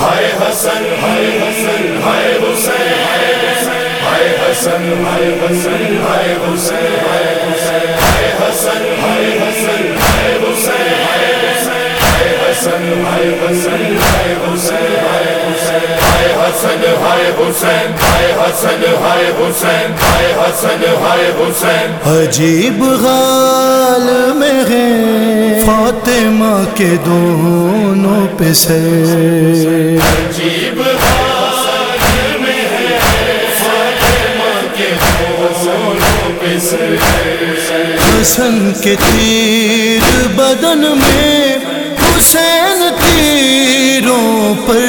ہائے حسن ہائے حسن ہائے حسین ہائے حسن ہائے حسن ہائے حسین ہائے حسین ہائے حسن ہائے حسن ہائے حسین ہائے حسن ہائے حسن ہائے حسین ہائے حسین ہائے حسن ہائے حسین ہائے حسن ہائے حسین ہائے حسن ہائے حسین عجیب حال میں ہے فاطمہ کے دونوں پہ سر عجیب میں ہے فاطمہ کے دونوں پہ سر حسن کے تیر بدن میں حسین تیروں پر۔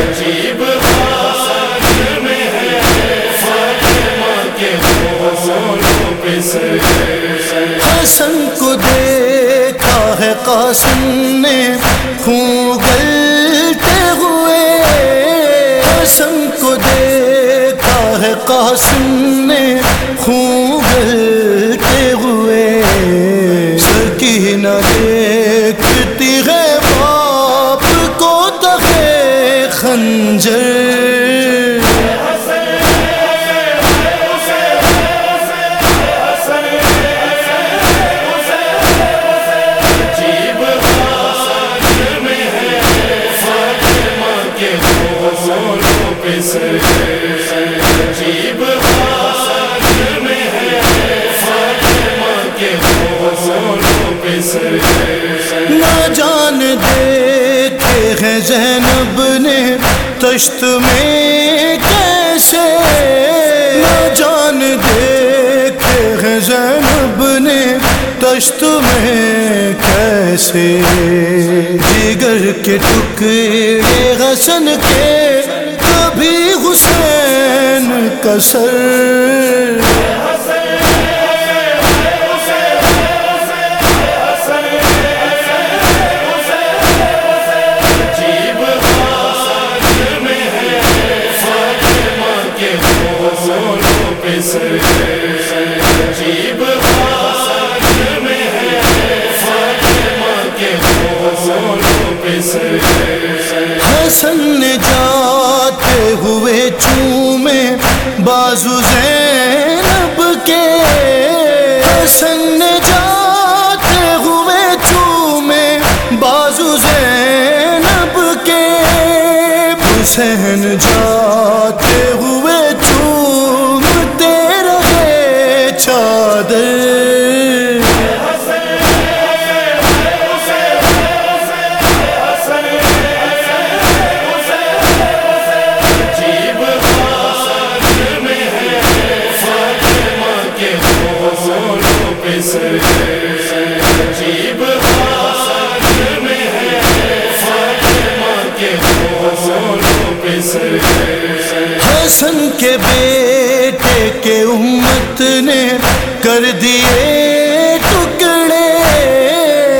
عجیب حسن کو دیکھا ہے قاسم نے، خون گلتے ہوئے۔ حسن کو دیکھا ہے قاسم نے، خون گلتے ہوئے۔ سر کی نہ دیکھتی نہ جان دیتے ہیں زینب نے تشت میں کیسے؟ نہ جان دیتے ہیں زینب نے تشت میں کیسے؟ جگر کے ٹکڑے حسن کے کبھی حسین کا سر حسن نے جاتے ہوئے چومے بازو زینب کے۔ حسن نے جاتے ہوئے چومے بازو زینب کے۔ حسین جاتے ہوئے حسن کے بیٹے کے امت نے کر دیے ٹکڑے۔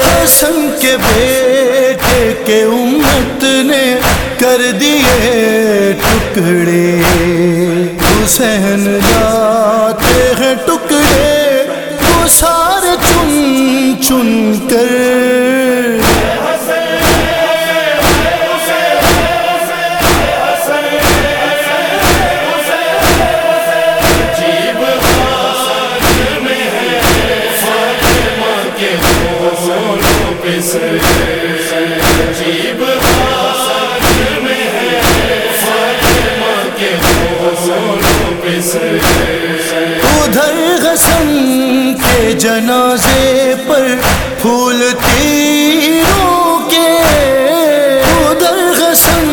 حسن کے بیٹے کے امت نے کر دیے ٹکڑے۔ حسین ادھر حسن کے جنازے پر پھول تیروں کے۔ ادھر حسن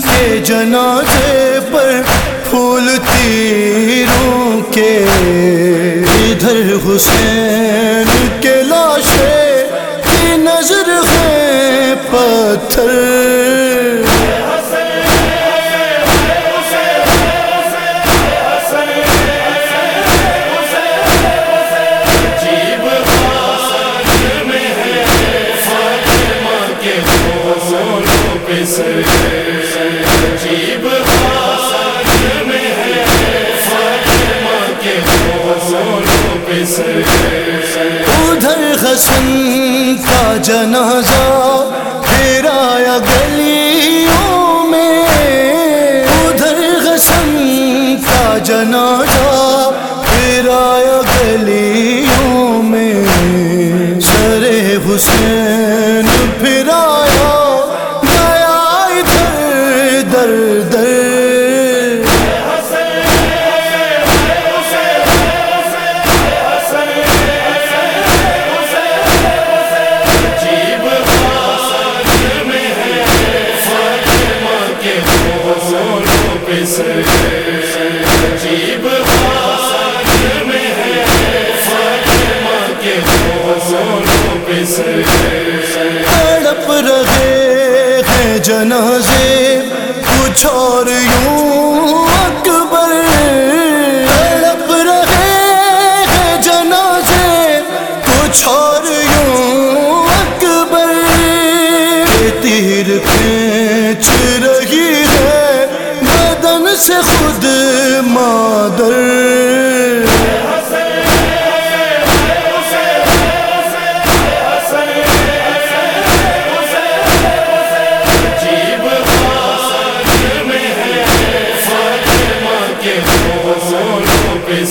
کے جنازے پر پھول تیروں کے۔ ادھر حسین کے لاشے کی نظر ہے پتھر۔ ادھر حسن کا جنازہ، پھر آیا گلیوں میں۔ ادھر حسن کا جنازہ، پھر آیا گلیوں میں۔ سر حسین تڑپ رہے ہیں جنازے، کچھ اور یوں اکبر۔ تڑپ رہے ہیں جنازے، کچھ اور یوں اکبر۔ تیر کھینچ رہی ہے بدن سے خود مادر۔